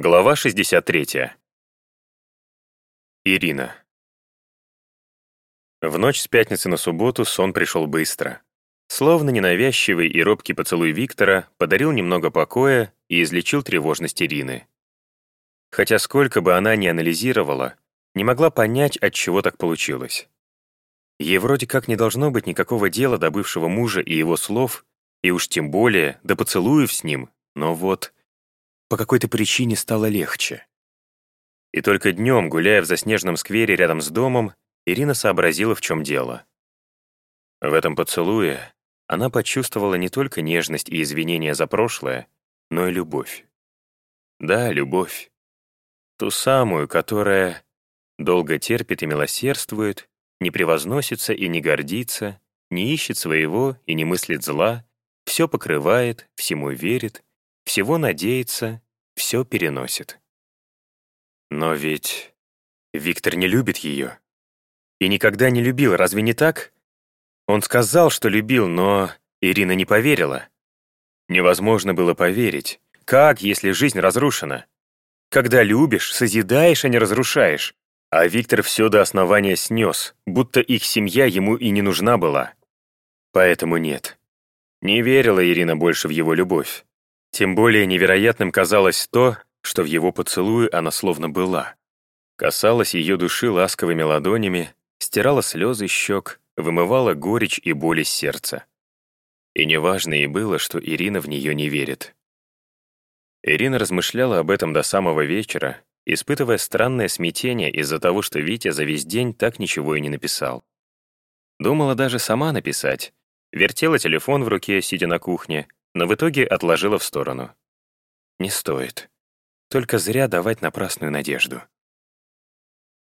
Глава 63. Ирина. В ночь с пятницы на субботу сон пришел быстро. Словно ненавязчивый и робкий поцелуй Виктора подарил немного покоя и излечил тревожность Ирины. Хотя сколько бы она ни анализировала, не могла понять, от чего так получилось. Ей вроде как не должно быть никакого дела до бывшего мужа и его слов, и уж тем более до поцелуев с ним, но вот по какой-то причине стало легче. И только днем, гуляя в заснеженном сквере рядом с домом, Ирина сообразила, в чем дело. В этом поцелуе она почувствовала не только нежность и извинения за прошлое, но и любовь. Да, любовь. Ту самую, которая долго терпит и милосердствует, не превозносится и не гордится, не ищет своего и не мыслит зла, все покрывает, всему верит, всего надеется, все переносит. Но ведь Виктор не любит ее. И никогда не любил, разве не так? Он сказал, что любил, но Ирина не поверила. Невозможно было поверить. Как, если жизнь разрушена? Когда любишь, созидаешь, а не разрушаешь. А Виктор все до основания снес, будто их семья ему и не нужна была. Поэтому нет. Не верила Ирина больше в его любовь. Тем более невероятным казалось то, что в его поцелуе она словно была. Касалась ее души ласковыми ладонями, стирала слезы щек, вымывала горечь и боль из сердца. И неважно ей было, что Ирина в нее не верит. Ирина размышляла об этом до самого вечера, испытывая странное смятение из-за того, что Витя за весь день так ничего и не написал. Думала даже сама написать. Вертела телефон в руке, сидя на кухне, но в итоге отложила в сторону. Не стоит. Только зря давать напрасную надежду.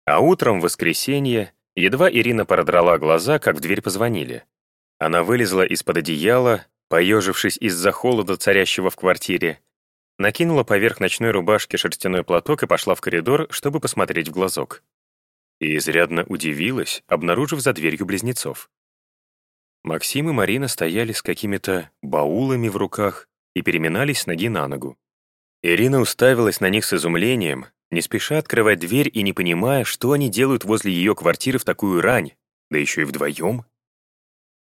А утром, в воскресенье, едва Ирина продрала глаза, как в дверь позвонили. Она вылезла из-под одеяла, поежившись из-за холода, царящего в квартире, накинула поверх ночной рубашки шерстяной платок и пошла в коридор, чтобы посмотреть в глазок. И изрядно удивилась, обнаружив за дверью близнецов. Максим и Марина стояли с какими-то баулами в руках и переминались с ноги на ногу. Ирина уставилась на них с изумлением, не спеша открывать дверь и не понимая, что они делают возле ее квартиры в такую рань, да еще и вдвоем.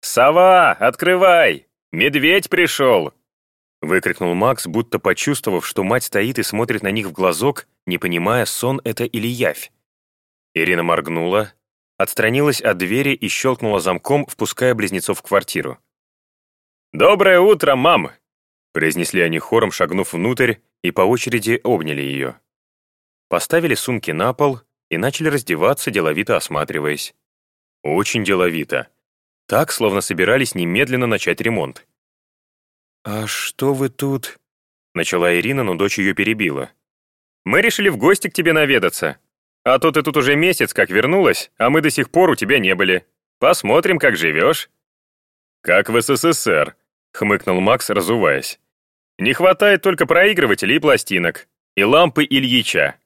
«Сова, открывай! Медведь пришел!» Выкрикнул Макс, будто почувствовав, что мать стоит и смотрит на них в глазок, не понимая, сон это или явь. Ирина моргнула, отстранилась от двери и щелкнула замком, впуская близнецов в квартиру. «Доброе утро, мам!» произнесли они хором, шагнув внутрь, и по очереди обняли ее. Поставили сумки на пол и начали раздеваться, деловито осматриваясь. Очень деловито. Так, словно собирались немедленно начать ремонт. «А что вы тут?» Начала Ирина, но дочь ее перебила. «Мы решили в гости к тебе наведаться. А то ты тут уже месяц как вернулась, а мы до сих пор у тебя не были. Посмотрим, как живешь». «Как в СССР», — хмыкнул Макс, разуваясь. «Не хватает только проигрывателей и пластинок. И лампы Ильича.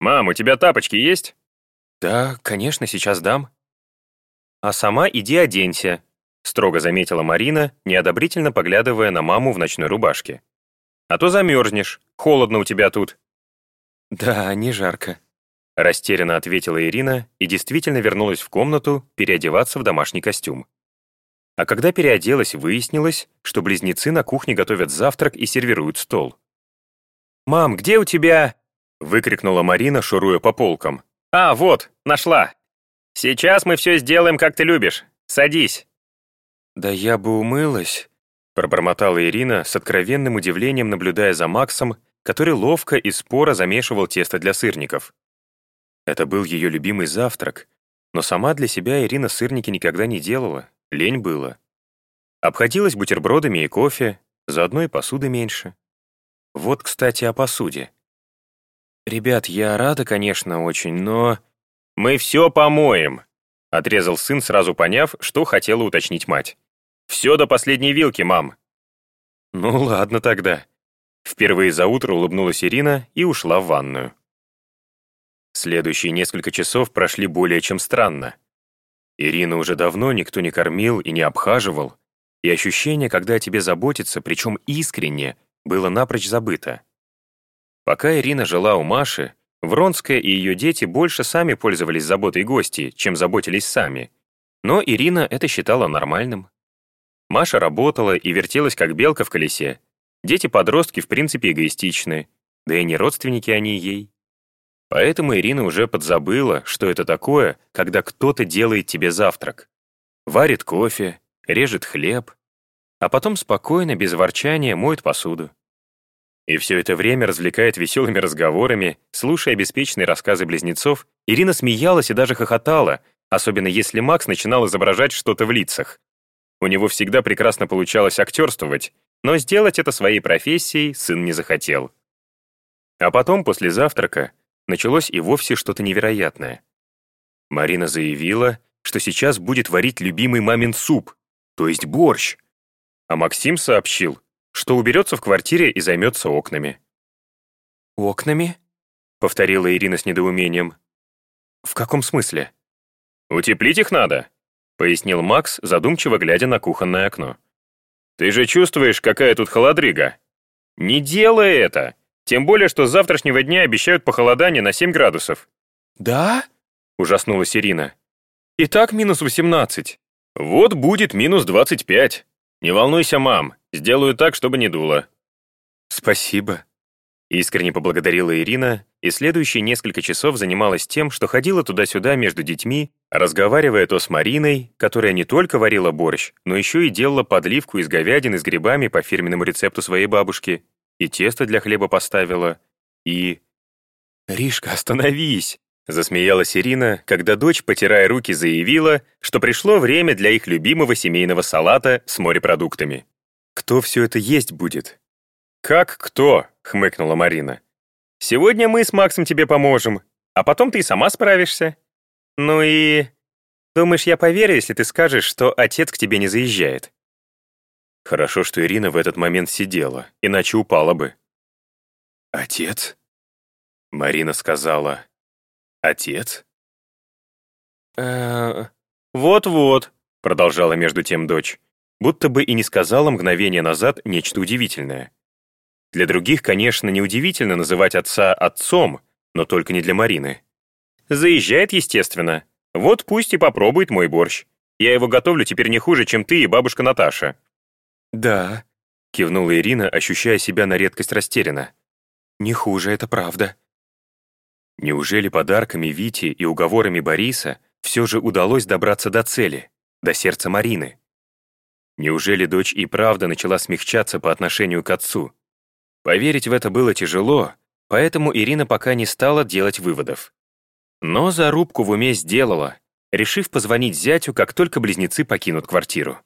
Мам, у тебя тапочки есть?» «Да, конечно, сейчас дам». «А сама иди оденься», строго заметила Марина, неодобрительно поглядывая на маму в ночной рубашке. «А то замерзнешь, холодно у тебя тут». «Да, не жарко», — растерянно ответила Ирина и действительно вернулась в комнату переодеваться в домашний костюм. А когда переоделась, выяснилось, что близнецы на кухне готовят завтрак и сервируют стол. «Мам, где у тебя...» — выкрикнула Марина, шуруя по полкам. «А, вот, нашла. Сейчас мы все сделаем, как ты любишь. Садись». «Да я бы умылась», — пробормотала Ирина с откровенным удивлением, наблюдая за Максом, который ловко и споро замешивал тесто для сырников. Это был ее любимый завтрак, но сама для себя Ирина сырники никогда не делала, лень было. Обходилась бутербродами и кофе, заодно и посуды меньше. Вот, кстати, о посуде. «Ребят, я рада, конечно, очень, но...» «Мы все помоем», — отрезал сын, сразу поняв, что хотела уточнить мать. Все до последней вилки, мам». «Ну ладно тогда». Впервые за утро улыбнулась Ирина и ушла в ванную. Следующие несколько часов прошли более чем странно. Ирину уже давно никто не кормил и не обхаживал, и ощущение, когда о тебе заботятся, причем искренне, было напрочь забыто. Пока Ирина жила у Маши, Вронская и ее дети больше сами пользовались заботой гостей, чем заботились сами. Но Ирина это считала нормальным. Маша работала и вертелась как белка в колесе. Дети-подростки в принципе эгоистичны, да и не родственники они ей. Поэтому Ирина уже подзабыла, что это такое, когда кто-то делает тебе завтрак. Варит кофе, режет хлеб, а потом спокойно, без ворчания, моет посуду. И все это время развлекает веселыми разговорами, слушая беспечные рассказы близнецов, Ирина смеялась и даже хохотала, особенно если Макс начинал изображать что-то в лицах. У него всегда прекрасно получалось актерствовать, но сделать это своей профессией сын не захотел. А потом, после завтрака, началось и вовсе что-то невероятное. Марина заявила, что сейчас будет варить любимый мамин суп, то есть борщ. А Максим сообщил, что уберется в квартире и займется окнами. «Окнами?» — повторила Ирина с недоумением. «В каком смысле?» «Утеплить их надо», — пояснил Макс, задумчиво глядя на кухонное окно. «Ты же чувствуешь, какая тут холодрыга? Не делай это! Тем более, что с завтрашнего дня обещают похолодание на 7 градусов». «Да?» — ужаснулась Ирина. «И так минус 18». «Вот будет минус 25. Не волнуйся, мам, Сделаю так, чтобы не дуло». «Спасибо», — искренне поблагодарила Ирина, и следующие несколько часов занималась тем, что ходила туда-сюда между детьми, разговаривая то с Мариной, которая не только варила борщ, но еще и делала подливку из говядины с грибами по фирменному рецепту своей бабушки, и тесто для хлеба поставила, и... «Ришка, остановись!» Засмеялась Ирина, когда дочь, потирая руки, заявила, что пришло время для их любимого семейного салата с морепродуктами. Кто все это есть будет? Как кто? хмыкнула Марина. Сегодня мы с Максом тебе поможем, а потом ты и сама справишься. Ну и... Думаешь, я поверю, если ты скажешь, что отец к тебе не заезжает? Хорошо, что Ирина в этот момент сидела, иначе упала бы. «Отец?» Марина сказала. «Отец?» «Э-э...» «Вот-вот», — продолжала между тем дочь будто бы и не сказала мгновение назад нечто удивительное. Для других, конечно, неудивительно называть отца отцом, но только не для Марины. Заезжает, естественно. Вот пусть и попробует мой борщ. Я его готовлю теперь не хуже, чем ты и бабушка Наташа. Да, кивнула Ирина, ощущая себя на редкость растерянно. Не хуже, это правда. Неужели подарками Вити и уговорами Бориса все же удалось добраться до цели, до сердца Марины? Неужели дочь и правда начала смягчаться по отношению к отцу? Поверить в это было тяжело, поэтому Ирина пока не стала делать выводов. Но зарубку в уме сделала, решив позвонить зятю, как только близнецы покинут квартиру.